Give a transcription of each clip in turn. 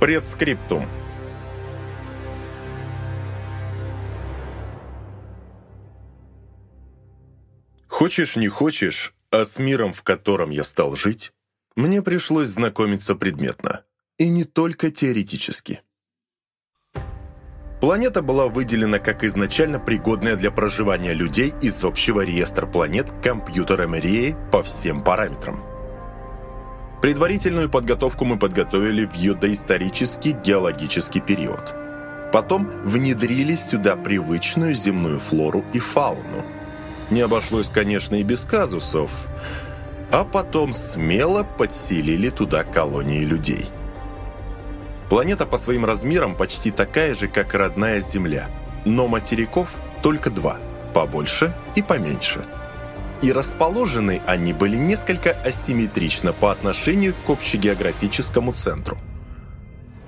Предскриптум. Хочешь, не хочешь, а с миром, в котором я стал жить, мне пришлось знакомиться предметно. И не только теоретически. Планета была выделена как изначально пригодная для проживания людей из общего реестра планет компьютера Мерии по всем параметрам. Предварительную подготовку мы подготовили в ее доисторический геологический период. Потом внедрили сюда привычную земную флору и фауну. Не обошлось, конечно, и без казусов, а потом смело подселили туда колонии людей – Планета по своим размерам почти такая же, как родная Земля. Но материков только два – побольше и поменьше. И расположены они были несколько асимметрично по отношению к общегеографическому центру.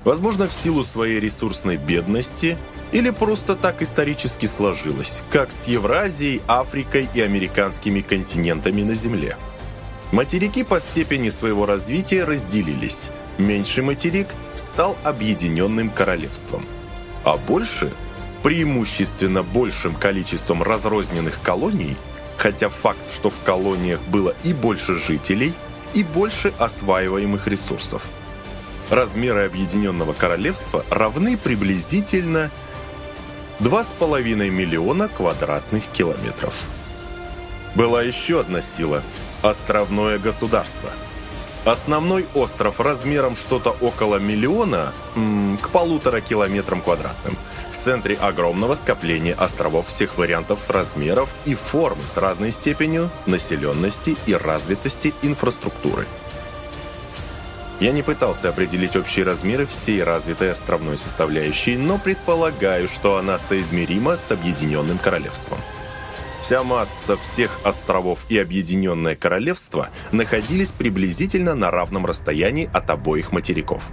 Возможно, в силу своей ресурсной бедности или просто так исторически сложилось, как с Евразией, Африкой и американскими континентами на Земле. Материки по степени своего развития разделились – Меньший материк стал объединенным королевством, а больше, преимущественно большим количеством разрозненных колоний, хотя факт, что в колониях было и больше жителей, и больше осваиваемых ресурсов. Размеры Объединенного Королевства равны приблизительно 2,5 миллиона квадратных километров. Была еще одна сила – островное государство – Основной остров размером что-то около миллиона к полутора километрам квадратным. В центре огромного скопления островов всех вариантов размеров и формы с разной степенью населенности и развитости инфраструктуры. Я не пытался определить общие размеры всей развитой островной составляющей, но предполагаю, что она соизмерима с Объединенным Королевством. Вся масса всех островов и Объединенное Королевство находились приблизительно на равном расстоянии от обоих материков.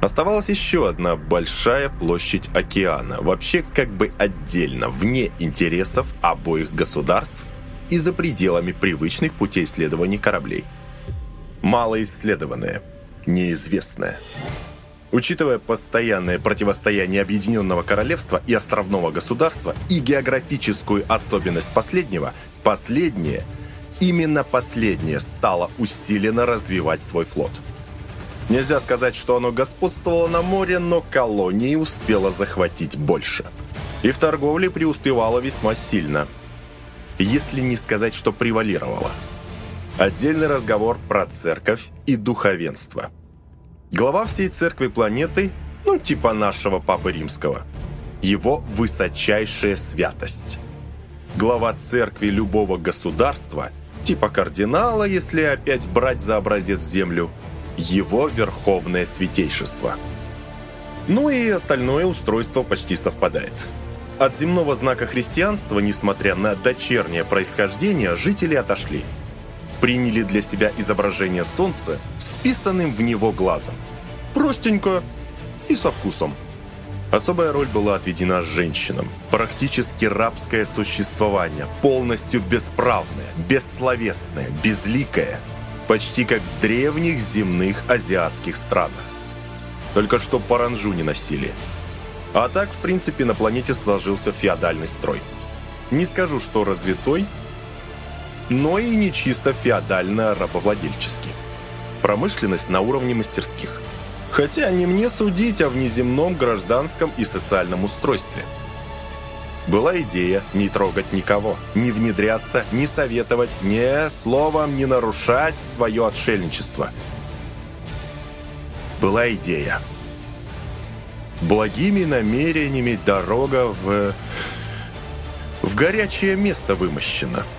Оставалась еще одна большая площадь океана, вообще как бы отдельно, вне интересов обоих государств и за пределами привычных путей исследований кораблей. Малоисследованное, неизвестное – Учитывая постоянное противостояние Объединенного Королевства и островного государства и географическую особенность последнего, последнее, именно последнее стало усиленно развивать свой флот. Нельзя сказать, что оно господствовало на море, но колонии успело захватить больше. И в торговле преуспевало весьма сильно. Если не сказать, что превалировало. Отдельный разговор про церковь и духовенство – Глава всей церкви планеты, ну типа нашего Папы Римского. Его высочайшая святость. Глава церкви любого государства, типа кардинала, если опять брать за образец землю, его верховное святейшество. Ну и остальное устройство почти совпадает. От земного знака христианства, несмотря на дочернее происхождение, жители отошли – приняли для себя изображение солнца с вписанным в него глазом. Простенько и со вкусом. Особая роль была отведена женщинам. Практически рабское существование, полностью бесправное, бессловесное, безликое. Почти как в древних земных азиатских странах. Только что паранжу не носили. А так, в принципе, на планете сложился феодальный строй. Не скажу, что развитой, но и не чисто феодально-рабовладельчески. Промышленность на уровне мастерских. Хотя не мне судить о внеземном гражданском и социальном устройстве. Была идея не трогать никого, не внедряться, не советовать, не словом не нарушать свое отшельничество. Была идея. Благими намерениями дорога в... в горячее место вымощена –